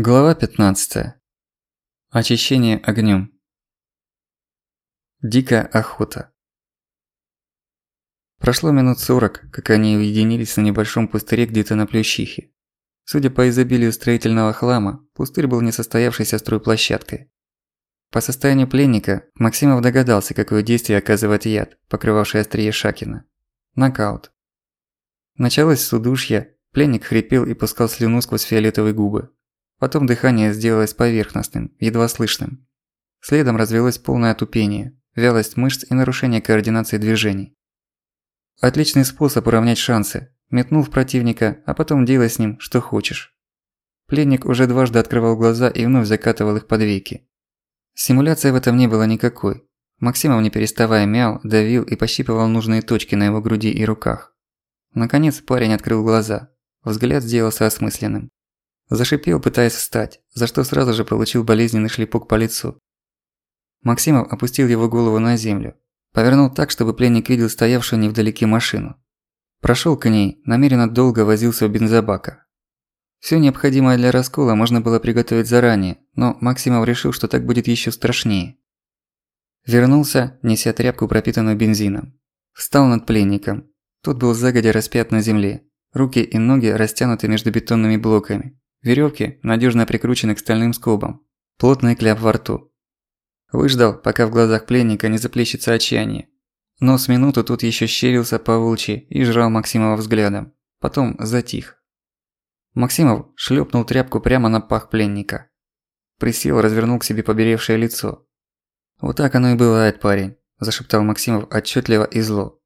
Глава 15. Очищение огнем. Дикая охота. Прошло минут сорок, как они уединились на небольшом пустыре где-то на Плющихе. Судя по изобилию строительного хлама, пустырь был несостоявшейся стройплощадкой. По состоянию пленника Максимов догадался, какое действие оказывает яд, покрывавший острие Шакина. Нокаут. Началось с удушья, пленник хрипел и пускал слюну сквозь фиолетовые губы. Потом дыхание сделалось поверхностным, едва слышным. Следом развелось полное отупение, вялость мышц и нарушение координации движений. Отличный способ уравнять шансы. Метнул в противника, а потом делай с ним, что хочешь. Пленник уже дважды открывал глаза и вновь закатывал их под веки. Симуляции в этом не было никакой. Максимов не переставая мял, давил и пощипывал нужные точки на его груди и руках. Наконец парень открыл глаза. Взгляд сделался осмысленным. Зашипел, пытаясь встать, за что сразу же получил болезненный шлепок по лицу. Максимов опустил его голову на землю. Повернул так, чтобы пленник видел стоявшую невдалеке машину. Прошёл к ней, намеренно долго возился у бензобака. Всё необходимое для раскола можно было приготовить заранее, но Максимов решил, что так будет ещё страшнее. Вернулся, неся тряпку, пропитанную бензином. Встал над пленником. Тот был загодя распят на земле. Руки и ноги растянуты между бетонными блоками. Веревки надежно прикручены к стальным скобам. Плотный кляп во рту. Выждал, пока в глазах пленника не заплещется отчаяние. Но с минуту тут еще щерился по и жрал Максимова взглядом. Потом затих. Максимов шлепнул тряпку прямо на пах пленника. Присел, развернул к себе поберевшее лицо. «Вот так оно и бывает, парень», – зашептал Максимов отчетливо и зло.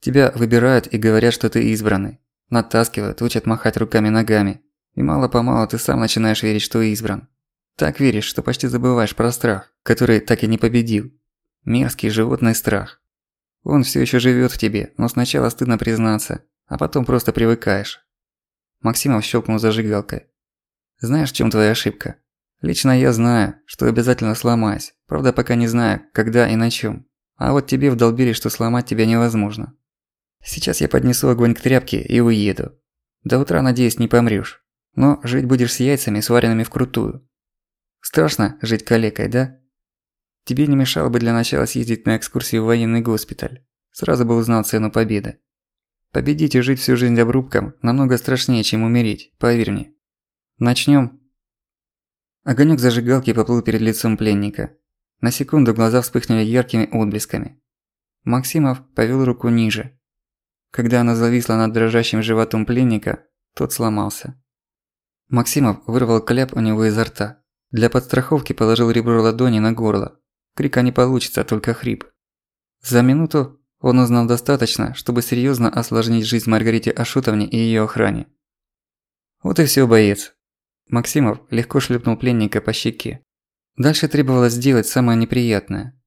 «Тебя выбирают и говорят, что ты избранный. Натаскивают, учат махать руками-ногами. И мало-помалу ты сам начинаешь верить, что избран. Так веришь, что почти забываешь про страх, который так и не победил. Мерзкий животный страх. Он все еще живет в тебе, но сначала стыдно признаться, а потом просто привыкаешь. Максимов щелкнул зажигалкой. Знаешь, в чем твоя ошибка? Лично я знаю, что обязательно сломаюсь, правда пока не знаю, когда и на чем. А вот тебе вдолбили, что сломать тебя невозможно. Сейчас я поднесу огонь к тряпке и уеду. До утра, надеюсь, не помрёшь. Но жить будешь с яйцами, сваренными вкрутую. Страшно жить калекой, да? Тебе не мешало бы для начала съездить на экскурсию в военный госпиталь. Сразу бы узнал цену победы. Победить и жить всю жизнь обрубком намного страшнее, чем умереть, поверь мне. Начнём. Огонёк зажигалки поплыл перед лицом пленника. На секунду глаза вспыхнули яркими отблесками. Максимов повел руку ниже. Когда она зависла над дрожащим животом пленника, тот сломался. Максимов вырвал кляп у него изо рта. Для подстраховки положил ребро ладони на горло. Крика не получится, только хрип. За минуту он узнал достаточно, чтобы серьёзно осложнить жизнь Маргарите Ашутовне и её охране. Вот и всё, боец. Максимов легко шлепнул пленника по щеке. Дальше требовалось сделать самое неприятное.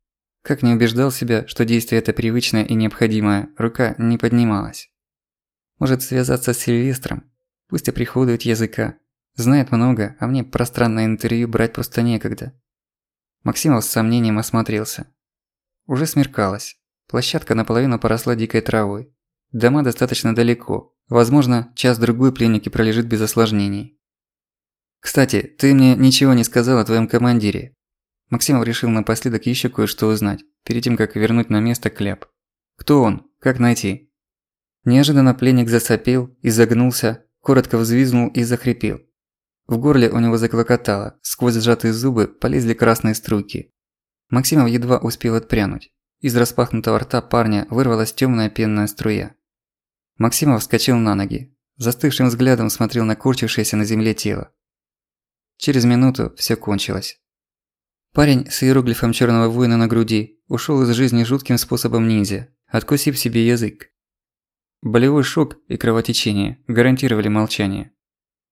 Как не убеждал себя, что действие это привычное и необходимое, рука не поднималась. Может связаться с Сильвестром? Пусть оприходует языка. Знает много, а мне пространное интервью брать просто некогда. Максимов с сомнением осмотрелся. Уже смеркалось. Площадка наполовину поросла дикой травой. Дома достаточно далеко. Возможно, час-другой пленники пролежит без осложнений. «Кстати, ты мне ничего не сказал о твоем командире». Максимов решил напоследок еще кое-что узнать, перед тем, как вернуть на место кляп. «Кто он? Как найти?» Неожиданно пленник засопел, изогнулся, коротко взвизгнул и захрипел. В горле у него заклокотало, сквозь сжатые зубы полезли красные струйки. Максимов едва успел отпрянуть. Из распахнутого рта парня вырвалась тёмная пенная струя. Максимов вскочил на ноги. Застывшим взглядом смотрел на корчившееся на земле тело. Через минуту всё кончилось. Парень с иероглифом чёрного воина на груди ушёл из жизни жутким способом ниндзя, откусив себе язык. Болевой шок и кровотечение гарантировали молчание.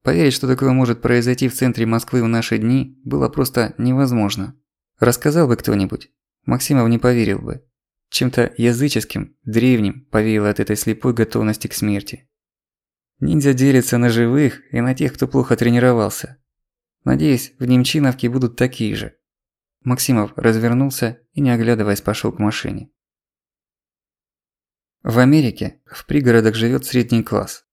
Поверить, что такое может произойти в центре Москвы в наши дни, было просто невозможно. Рассказал бы кто-нибудь, Максимов не поверил бы. Чем-то языческим, древним повеяло от этой слепой готовности к смерти. Ниндзя делится на живых и на тех, кто плохо тренировался. Надеюсь, в Немчиновке будут такие же. Максимов развернулся и, не оглядываясь, пошёл к машине. В Америке в пригородах живёт средний класс.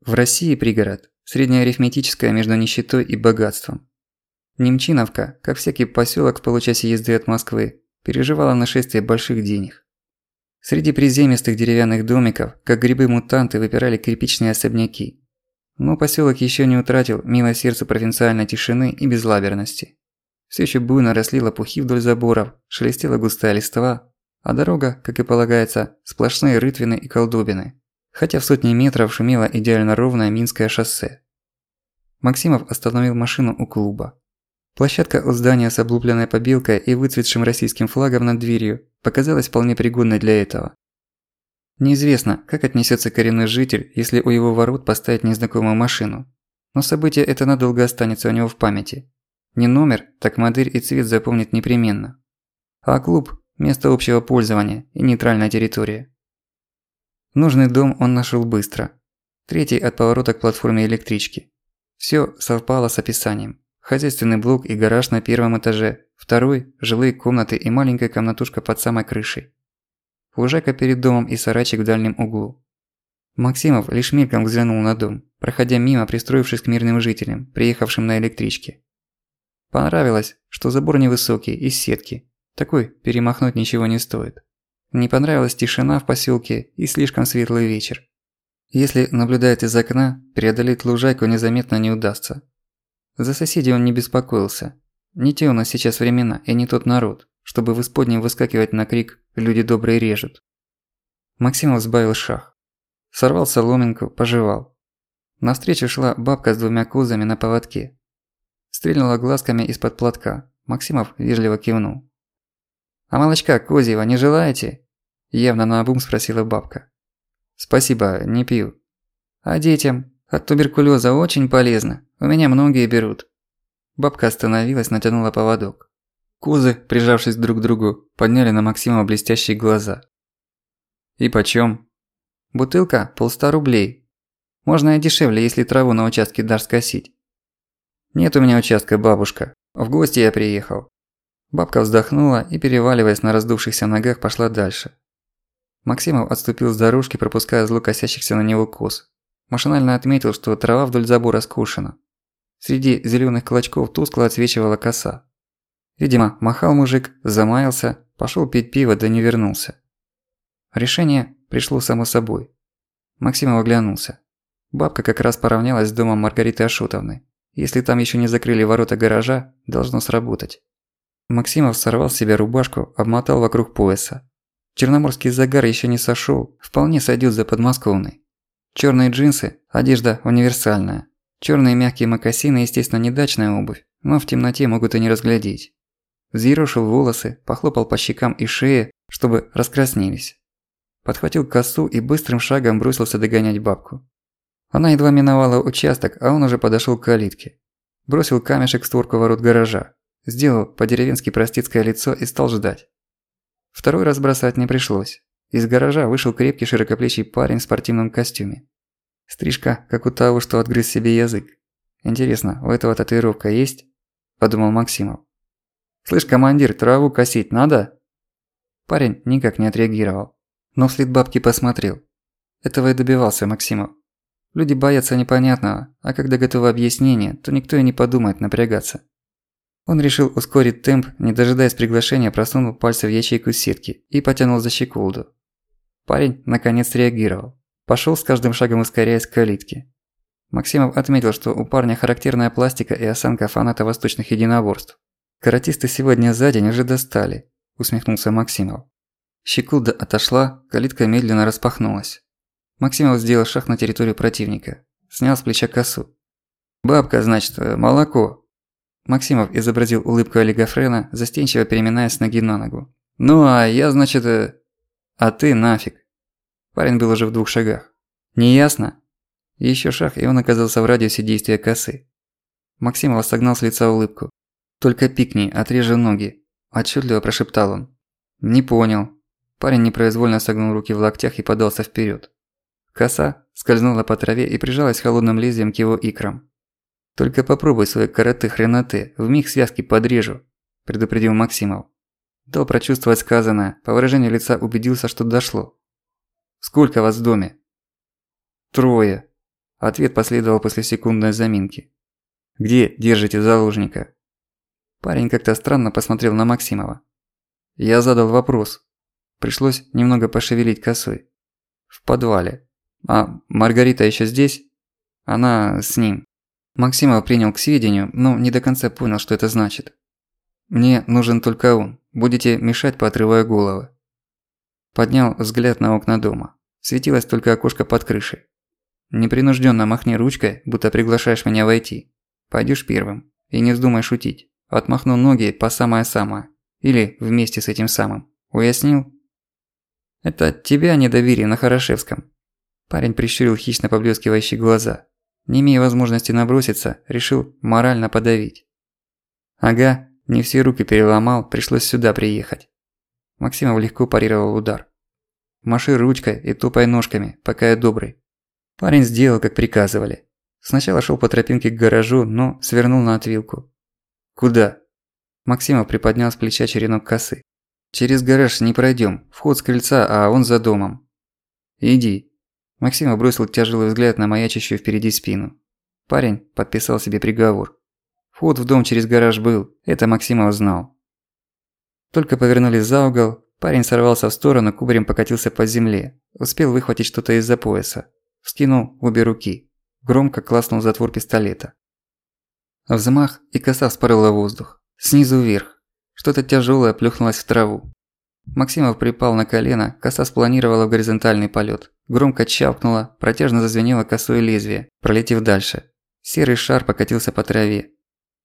В России пригород среднеарифметическое между нищетой и богатством. Немчиновка, как всякий поселок в получасе езды от Москвы, переживала нашествие больших денег. Среди приземистых деревянных домиков, как грибы-мутанты, выпирали кирпичные особняки. Но поселок еще не утратил мило сердцу провинциальной тишины и безлаберности. Все еще буйно росли лопухи вдоль заборов, шелестела густая листва, а дорога, как и полагается, сплошные рытвины и колдобины. Хотя в сотни метров шумело идеально ровное Минское шоссе. Максимов остановил машину у клуба. Площадка у здания с облупленной побелкой и выцветшим российским флагом над дверью показалась вполне пригодной для этого. Неизвестно, как отнесется коренной житель, если у его ворот поставить незнакомую машину. Но событие это надолго останется у него в памяти. Не номер, так модель и цвет запомнит непременно. А клуб – место общего пользования и нейтральная территория. Нужный дом он нашел быстро. Третий от поворота к платформе электрички. Все совпало с описанием. Хозяйственный блок и гараж на первом этаже, второй – жилые комнаты и маленькая комнатушка под самой крышей. Лужайка перед домом и сарайчик в дальнем углу. Максимов лишь мельком взглянул на дом, проходя мимо, пристроившись к мирным жителям, приехавшим на электричке. Понравилось, что забор невысокий, из сетки. Такой перемахнуть ничего не стоит. Не понравилась тишина в поселке и слишком светлый вечер. Если наблюдает из окна, преодолеть лужайку незаметно не удастся. За соседей он не беспокоился. Не те у нас сейчас времена и не тот народ, чтобы в исподнем выскакивать на крик «люди добрые режут». Максимов сбавил шаг. Сорвал соломинку, пожевал. Навстречу шла бабка с двумя козами на поводке. Стрельнула глазками из-под платка. Максимов вежливо кивнул. «А молочка козьего не желаете?» Явно наобум спросила бабка. «Спасибо, не пью». «А детям? От туберкулеза очень полезно. У меня многие берут». Бабка остановилась, натянула поводок. Козы, прижавшись друг к другу, подняли на Максима блестящие глаза. «И почём?» «Бутылка – полста рублей. Можно и дешевле, если траву на участке дашь скосить. «Нет у меня участка, бабушка. В гости я приехал». Бабка вздохнула и, переваливаясь на раздувшихся ногах, пошла дальше. Максимов отступил с дорожки, пропуская зло косящихся на него коз. Машинально отметил, что трава вдоль забора скушена. Среди зелёных клочков тускло отсвечивала коса. Видимо, махал мужик, замаялся, пошёл пить пиво, да не вернулся. Решение пришло само собой. Максимов оглянулся. Бабка как раз поравнялась с домом Маргариты Ашотовны. Если там еще не закрыли ворота гаража, должно сработать. Максимов сорвал с себя рубашку, обмотал вокруг пояса. Черноморский загар еще не сошел, вполне сойдет за подмосковный. Черные джинсы – одежда универсальная. Черные мягкие мокасины, естественно, не дачная обувь, но в темноте могут и не разглядеть. Взъерошил волосы, похлопал по щекам и шее, чтобы раскраснелись. Подхватил косу и быстрым шагом бросился догонять бабку. Она едва миновала участок, а он уже подошёл к калитке. Бросил камешек в створку ворот гаража. Сделал по-деревенски простецкое лицо и стал ждать. Второй раз бросать не пришлось. Из гаража вышел крепкий широкоплечий парень в спортивном костюме. Стрижка, как у того, что отгрыз себе язык. Интересно, у этого татуировка есть? Подумал Максимов. «Слышь, командир, траву косить надо?» Парень никак не отреагировал, но вслед бабки посмотрел. Этого и добивался Максимов. Люди боятся непонятного, а когда готово объяснение, то никто и не подумает напрягаться. Он решил ускорить темп, не дожидаясь приглашения, просунул пальцы в ячейку сетки и потянул за щеколду. Парень наконец реагировал. Пошёл с каждым шагом ускоряясь к калитке. Максимов отметил, что у парня характерная пластика и осанка фаната восточных единоборств. «Каратисты сегодня за день уже достали», – усмехнулся Максимов. Щеколда отошла, калитка медленно распахнулась. Максимов сделал шаг на территорию противника. Снял с плеча косу. «Бабка, значит, молоко». Максимов изобразил улыбку олигофрена, застенчиво переминаясь с ноги на ногу. «Ну а я, значит... Э... А ты нафиг». Парень был уже в двух шагах. «Не ясно?» Еще шаг, и он оказался в радиусе действия косы. Максимов согнал с лица улыбку. «Только пикни, отрежу ноги», – отчетливо прошептал он. «Не понял». Парень непроизвольно согнул руки в локтях и подался вперед. Коса скользнула по траве и прижалась холодным лезвием к его икрам. «Только попробуй свои караты хреноты, вмиг связки подрежу», – предупредил Максимов. Дал прочувствовать сказанное, по выражению лица убедился, что дошло. «Сколько вас в доме?» «Трое». Ответ последовал после секундной заминки. «Где держите заложника?» Парень как-то странно посмотрел на Максимова. Я задал вопрос. Пришлось немного пошевелить косой. В подвале. А Маргарита еще здесь? Она с ним. Максимов принял к сведению, но не до конца понял, что это значит. Мне нужен только он. Будете мешать, поотрывая головы. Поднял взгляд на окна дома. Светилось только окошко под крышей. Непринужденно махни ручкой, будто приглашаешь меня войти. Пойдешь первым. И не вздумай шутить. Отмахну ноги по самое-самое. Или вместе с этим самым. Уяснил? Это тебя недоверие на Хорошевском. Парень прищурил хищно поблескивающие глаза. Не имея возможности наброситься, решил морально подавить. Ага, не все руки переломал, пришлось сюда приехать. Максимов легко парировал удар. Маши ручкой и тупой ножками, пока я добрый. Парень сделал, как приказывали. Сначала шел по тропинке к гаражу, но свернул на отвилку. «Куда?» Максимов приподнял с плеча черенок косы. «Через гараж не пройдем, вход с крыльца, а он за домом». «Иди». Максимов бросил тяжелый взгляд на маячащую впереди спину. Парень подписал себе приговор. Вход в дом через гараж был, это Максимов знал. Только повернулись за угол, парень сорвался в сторону, кубарем покатился по земле. Успел выхватить что-то из-за пояса. Вскинул обе руки. Громко класнул затвор пистолета. Взмах, и коса вспорыла воздух. Снизу вверх. Что-то тяжелое плюхнулось в траву. Максимов припал на колено, коса спланировала в горизонтальный полет. Громко чавкнула, протяжно зазвенело косое лезвие, пролетев дальше. Серый шар покатился по траве.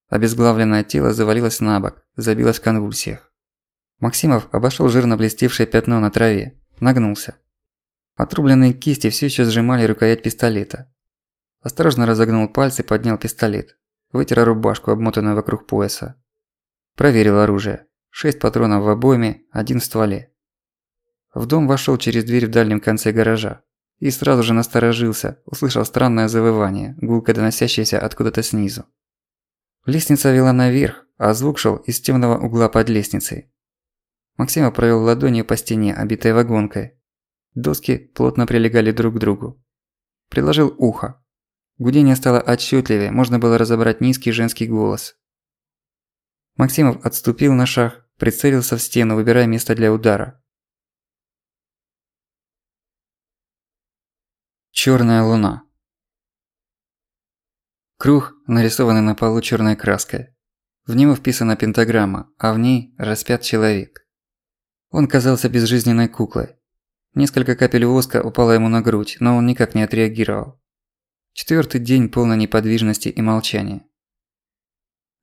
Обезглавленное тело завалилось на бок, забилось в конвульсиях. Максимов обошел жирно блестевшее пятно на траве, нагнулся. Отрубленные кисти все еще сжимали рукоять пистолета. Осторожно разогнул пальцы, поднял пистолет. Вытер рубашку, обмотанную вокруг пояса. Проверил оружие. Шесть патронов в обойме, один в стволе. В дом вошел через дверь в дальнем конце гаража. И сразу же насторожился, услышал странное завывание, гулко доносящееся откуда-то снизу. Лестница вела наверх, а звук шел из темного угла под лестницей. Максима провел ладонью по стене, обитой вагонкой. Доски плотно прилегали друг к другу. Приложил ухо. Гудение стало отчетливее, можно было разобрать низкий женский голос. Максимов отступил на шаг, прицелился в стену, выбирая место для удара. Чёрная луна. Круг, нарисованный на полу черной краской. В него вписана пентаграмма, а в ней распят человек. Он казался безжизненной куклой. Несколько капель воска упало ему на грудь, но он никак не отреагировал. Четвертый день полной неподвижности и молчания.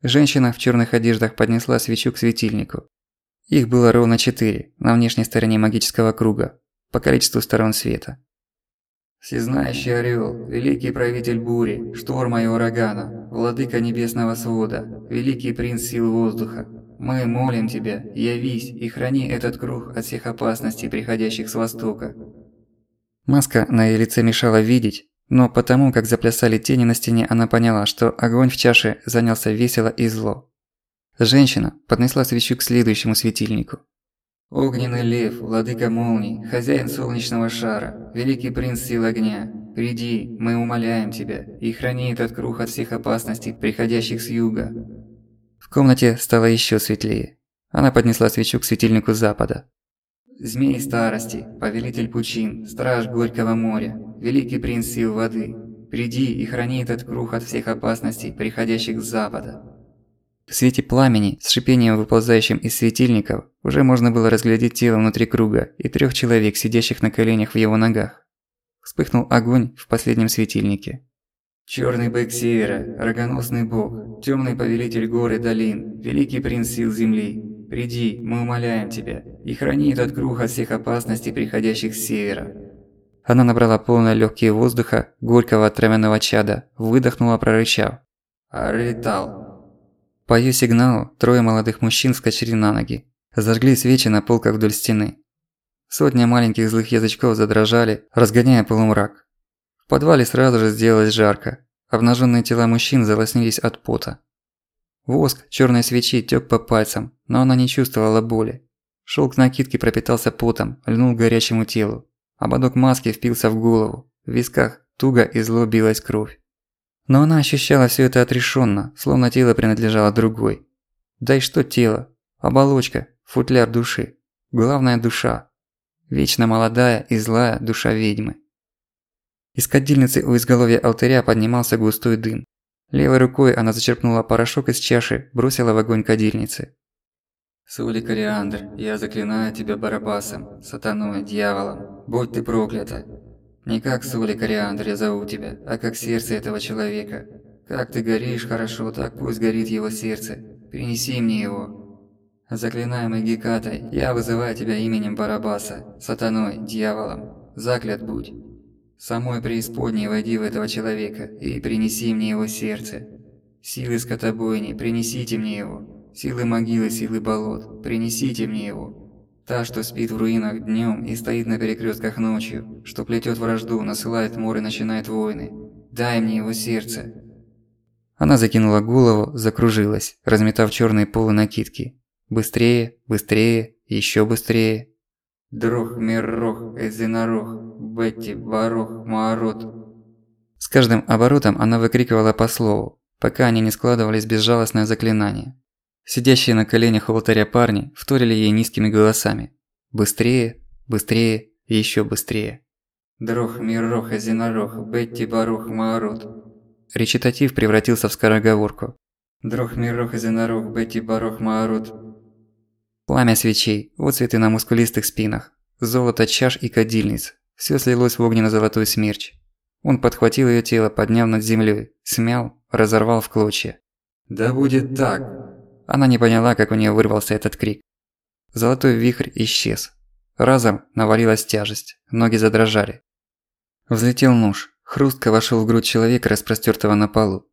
Женщина в черных одеждах поднесла свечу к светильнику. Их было ровно четыре, на внешней стороне магического круга, по количеству сторон света. Всезнающий Орел, великий правитель бури, шторма и урагана, владыка небесного свода, великий принц сил воздуха, мы молим тебя, явись и храни этот круг от всех опасностей, приходящих с востока. Маска на ее лице мешала видеть, но потому, как заплясали тени на стене, она поняла, что огонь в чаше занялся весело и зло. Женщина поднесла свечу к следующему светильнику. Огненный лев, владыка молний, хозяин солнечного шара, великий принц сил огня, приди, мы умоляем тебя, и храни этот круг от всех опасностей, приходящих с юга. В комнате стало еще светлее. Она поднесла свечу к светильнику запада. Змей старости, повелитель пучин, страж горького моря, великий принц сил воды, приди и храни этот круг от всех опасностей, приходящих с запада. В свете пламени, с шипением выползающим из светильников, уже можно было разглядеть тело внутри круга и трех человек, сидящих на коленях в его ногах. Вспыхнул огонь в последнем светильнике. Черный бык севера, рогоносный бог, темный повелитель гор и долин, великий принц сил земли, приди, мы умоляем тебя, и храни этот круг от всех опасностей, приходящих с севера. Она набрала полные легкие воздуха, горького травяного чада, выдохнула, прорычав. «Аритал!» По её сигналу трое молодых мужчин вскочили на ноги. Зажгли свечи на полках вдоль стены. Сотня маленьких злых язычков задрожали, разгоняя полумрак. В подвале сразу же сделалось жарко. Обнаженные тела мужчин залоснились от пота. Воск черной свечи тёк по пальцам, но она не чувствовала боли. Шелк накидки пропитался потом, льнул к горячему телу. Ободок маски впился в голову. В висках туго и зло билась кровь. Но она ощущала все это отрешенно, словно тело принадлежало другой. Да и что тело? Оболочка, футляр души. Главная душа. Вечно молодая и злая душа ведьмы. Из кадильницы у изголовья алтаря поднимался густой дым. Левой рукой она зачерпнула порошок из чаши, бросила в огонь кадильницы. «Соли кориандр, я заклинаю тебя Барабасом, сатаной, дьяволом, будь ты проклята!» Не как соли кориандр я зову тебя, а как сердце этого человека. Как ты горишь хорошо, так пусть горит его сердце. Принеси мне его. Заклинаемый Гекатой, я вызываю тебя именем Барабаса, сатаной, дьяволом. Заклят будь. Самой преисподней войди в этого человека и принеси мне его сердце. Силы скотобойни, принесите мне его. Силы могилы, силы болот, принесите мне его. Та, что спит в руинах днем и стоит на перекрестках ночью, что плетет вражду, насылает мор и начинает войны. Дай мне его сердце. Она закинула голову, закружилась, разметав черные полы накидки. Быстрее, быстрее, еще быстрее. Дрох, Меррох, Эзинарох, Бетти, Барох, Маарот. С каждым оборотом она выкрикивала по слову, пока они не складывались безжалостное заклинание. Сидящие на коленях у алтаря парни вторили ей низкими голосами. Быстрее, быстрее и ещё быстрее. Дрох, Миррох, Азинарох, Бетти, Барух, Маарот. Речитатив превратился в скороговорку. Дрох, Миррох, Азинарох, Бетти, Барух, Маарот. Пламя свечей, отцветы на мускулистых спинах, золото чаш и кадильниц. Всё слилось в огненно-золотой смерч. Он подхватил её тело, подняв над землёй, смял, разорвал в клочья. «Да будет так!» Она не поняла, как у нее вырвался этот крик. Золотой вихрь исчез. Разом навалилась тяжесть, ноги задрожали. Взлетел нож, хрустко вошел в грудь человека, распростертого на полу.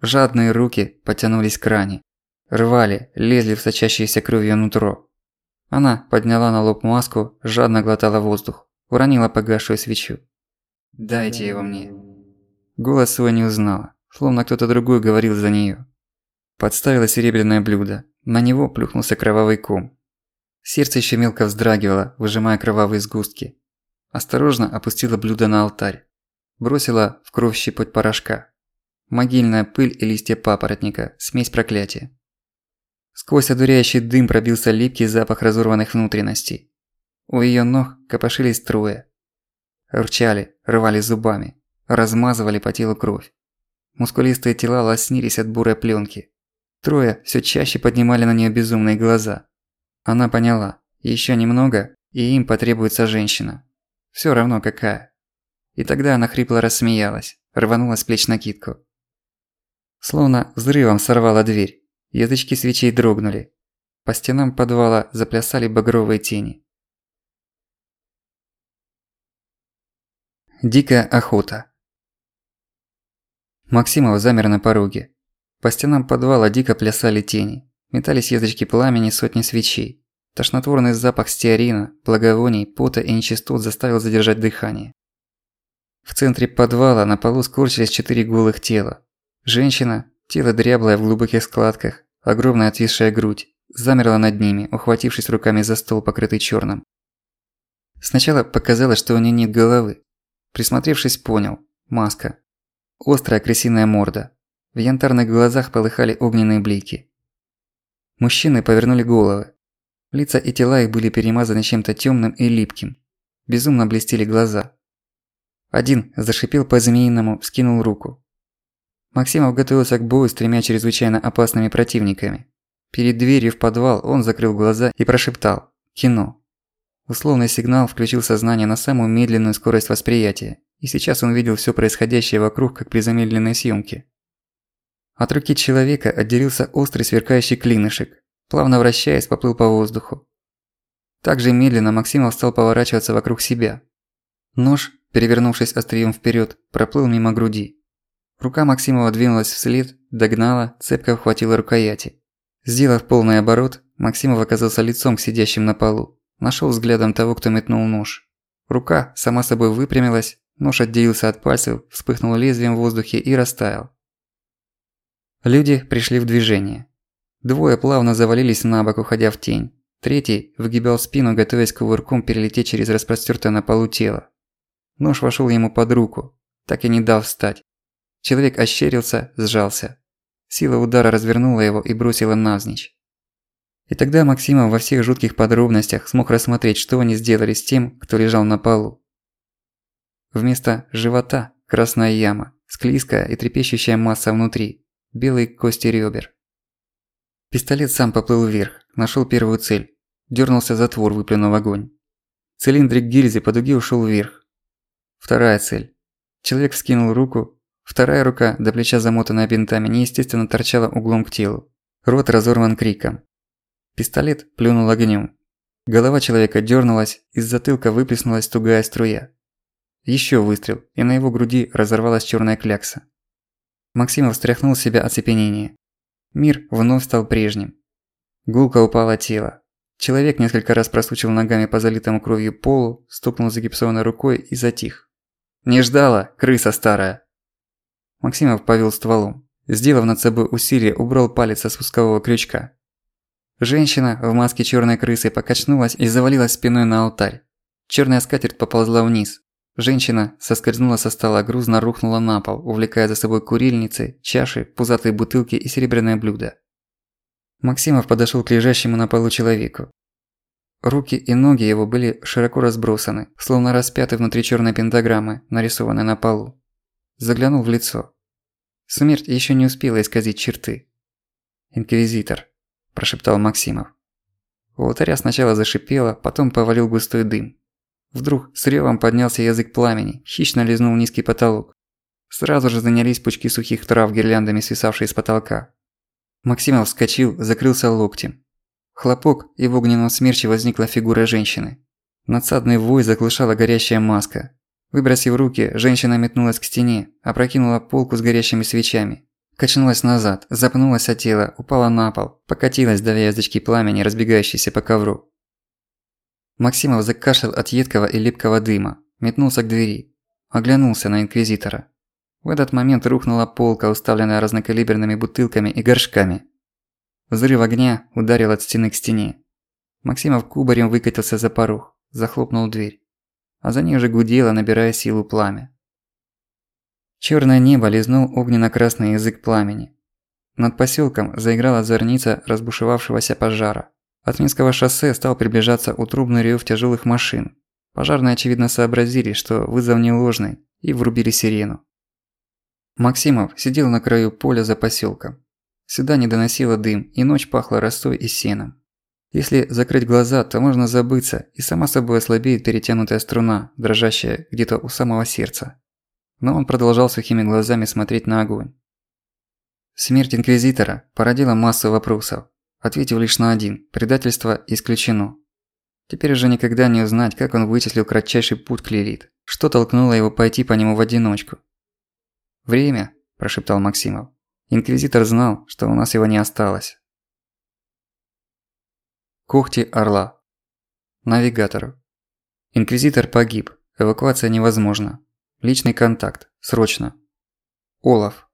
Жадные руки потянулись к ране. Рвали, лезли в сочащееся кровью нутро. Она подняла на лоб маску, жадно глотала воздух, уронила погасшую свечу. «Дайте его мне». Голос свой не узнала, словно кто-то другой говорил за неё. Подставила серебряное блюдо. На него плюхнулся кровавый ком. Сердце еще мелко вздрагивало, выжимая кровавые сгустки. Осторожно опустила блюдо на алтарь. Бросила в кровь щепоть порошка. Могильная пыль и листья папоротника, смесь проклятия. Сквозь одуряющий дым пробился липкий запах разорванных внутренностей. У её ног копошились трое. Рчали, рвали зубами, размазывали по телу кровь. Мускулистые тела лоснились от бурой плёнки. Трое все чаще поднимали на нее безумные глаза. Она поняла, еще немного, и им потребуется женщина. Все равно какая. И тогда она хрипло рассмеялась, рванула с плеч накидку. Словно взрывом сорвала дверь. Язычки свечей дрогнули. По стенам подвала заплясали багровые тени. Дикая охота. Максимов замер на пороге. По стенам подвала дико плясали тени. Метались язычки пламени сотни свечей. Тошнотворный запах стеарина, благовоний, пота и нечистот заставил задержать дыхание. В центре подвала на полу скорчились четыре голых тела. Женщина, тело дряблое в глубоких складках, огромная отвисшая грудь, замерла над ними, ухватившись руками за стол, покрытый чёрным. Сначала показалось, что у нее нет головы. Присмотревшись, понял – маска. Острая крысиная морда, в янтарных глазах полыхали огненные блики. Мужчины повернули головы. Лица и тела их были перемазаны чем-то тёмным и липким. Безумно блестели глаза. Один зашипел по-змеиному, вскинул руку. Максимов готовился к бою с тремя чрезвычайно опасными противниками. Перед дверью в подвал он закрыл глаза и прошептал «Кино». Условный сигнал включил сознание на самую медленную скорость восприятия, и сейчас он видел всё происходящее вокруг, как при замедленной съёмке. От руки человека отделился острый сверкающий клинышек, плавно вращаясь, поплыл по воздуху. Также медленно Максимов стал поворачиваться вокруг себя. Нож, перевернувшись острием вперед, проплыл мимо груди. Рука Максимова двинулась вслед, догнала, цепко вхватила рукояти. Сделав полный оборот, Максимов оказался лицом к сидящим на полу. Нашел взглядом того, кто метнул нож. Рука сама собой выпрямилась, нож отделился от пальцев, вспыхнул лезвием в воздухе и растаял. Люди пришли в движение. Двое плавно завалились на бок, уходя в тень. Третий выгибал спину, готовясь кувырком перелететь через распростёртое на полу тело. Нож вошёл ему под руку. так и не дав встать. Человек ощерился, сжался. Сила удара развернула его и бросила навзничь. И тогда Максимов во всех жутких подробностях смог рассмотреть, что они сделали с тем, кто лежал на полу. Вместо живота – красная яма, склизкая и трепещущая масса внутри, белые кости ребер. Пистолет сам поплыл вверх, нашел первую цель. Дёрнулся затвор, выплюнув огонь. Цилиндрик гильзы по дуге ушел вверх. Вторая цель. Человек вскинул руку, вторая рука, до плеча замотанная бинтами, неестественно торчала углом к телу. Рот разорван криком. Пистолет плюнул огнем. Голова человека дернулась, из затылка выплеснулась тугая струя. Еще выстрел, и на его груди разорвалась черная клякса. Максимов встряхнул себя оцепенение. Мир вновь стал прежним. Гулко упало тело. Человек несколько раз просучил ногами по залитому кровью полу, стукнул загипсованной рукой и затих. «Не ждала, крыса старая!» Максимов повел стволом. Сделав над собой усилие, убрал палец со спускового крючка. Женщина в маске черной крысы покачнулась и завалилась спиной на алтарь. Черная скатерть поползла вниз. Женщина соскользнула со стола, грузно рухнула на пол, увлекая за собой курильницы, чаши, пузатые бутылки и серебряное блюдо. Максимов подошел к лежащему на полу человеку. Руки и ноги его были широко разбросаны, словно распяты внутри черной пентаграммы, нарисованной на полу. Заглянул в лицо. Смерть еще не успела исказить черты. «Инквизитор», – прошептал Максимов. У алтаря сначала зашипело, потом повалил густой дым. Вдруг с ревом поднялся язык пламени, хищно лизнул низкий потолок. Сразу же занялись пучки сухих трав гирляндами, свисавшие с потолка. Максимов вскочил, закрылся локтем. Хлопок, и в огненном смерче возникла фигура женщины. Надсадный вой заглушала горящая маска. Выбросив руки, женщина метнулась к стене, опрокинула полку с горящими свечами. Качнулась назад, запнулась от тела, упала на пол, покатилась, давя язычки пламени, разбегающиеся по ковру. Максимов закашлял от едкого и липкого дыма, метнулся к двери, оглянулся на Инквизитора. В этот момент рухнула полка, уставленная разнокалиберными бутылками и горшками. Взрыв огня ударил от стены к стене. Максимов кубарем выкатился за порог, захлопнул дверь. А за ней уже гудело, набирая силу пламя. Чёрное небо лизнул огненно-красный язык пламени. Над посёлком заиграла зорница разбушевавшегося пожара. От Минского шоссе стал приближаться утрубный рёв тяжёлых машин. Пожарные очевидно сообразили, что вызов не ложный, и врубили сирену. Максимов сидел на краю поля за посёлком. Сюда не доносило дым, и ночь пахла росой и сеном. Если закрыть глаза, то можно забыться, и сама собой ослабеет перетянутая струна, дрожащая где-то у самого сердца. Но он продолжал сухими глазами смотреть на огонь. Смерть Инквизитора породила массу вопросов. Ответив лишь на один – предательство исключено. Теперь уже никогда не узнать, как он вычислил кратчайший путь к Лилит. Что толкнуло его пойти по нему в одиночку. «Время», – прошептал Максимов. Инквизитор знал, что у нас его не осталось. Когти орла. Навигатору. Инквизитор погиб. Эвакуация невозможна. Личный контакт. Срочно. Олаф.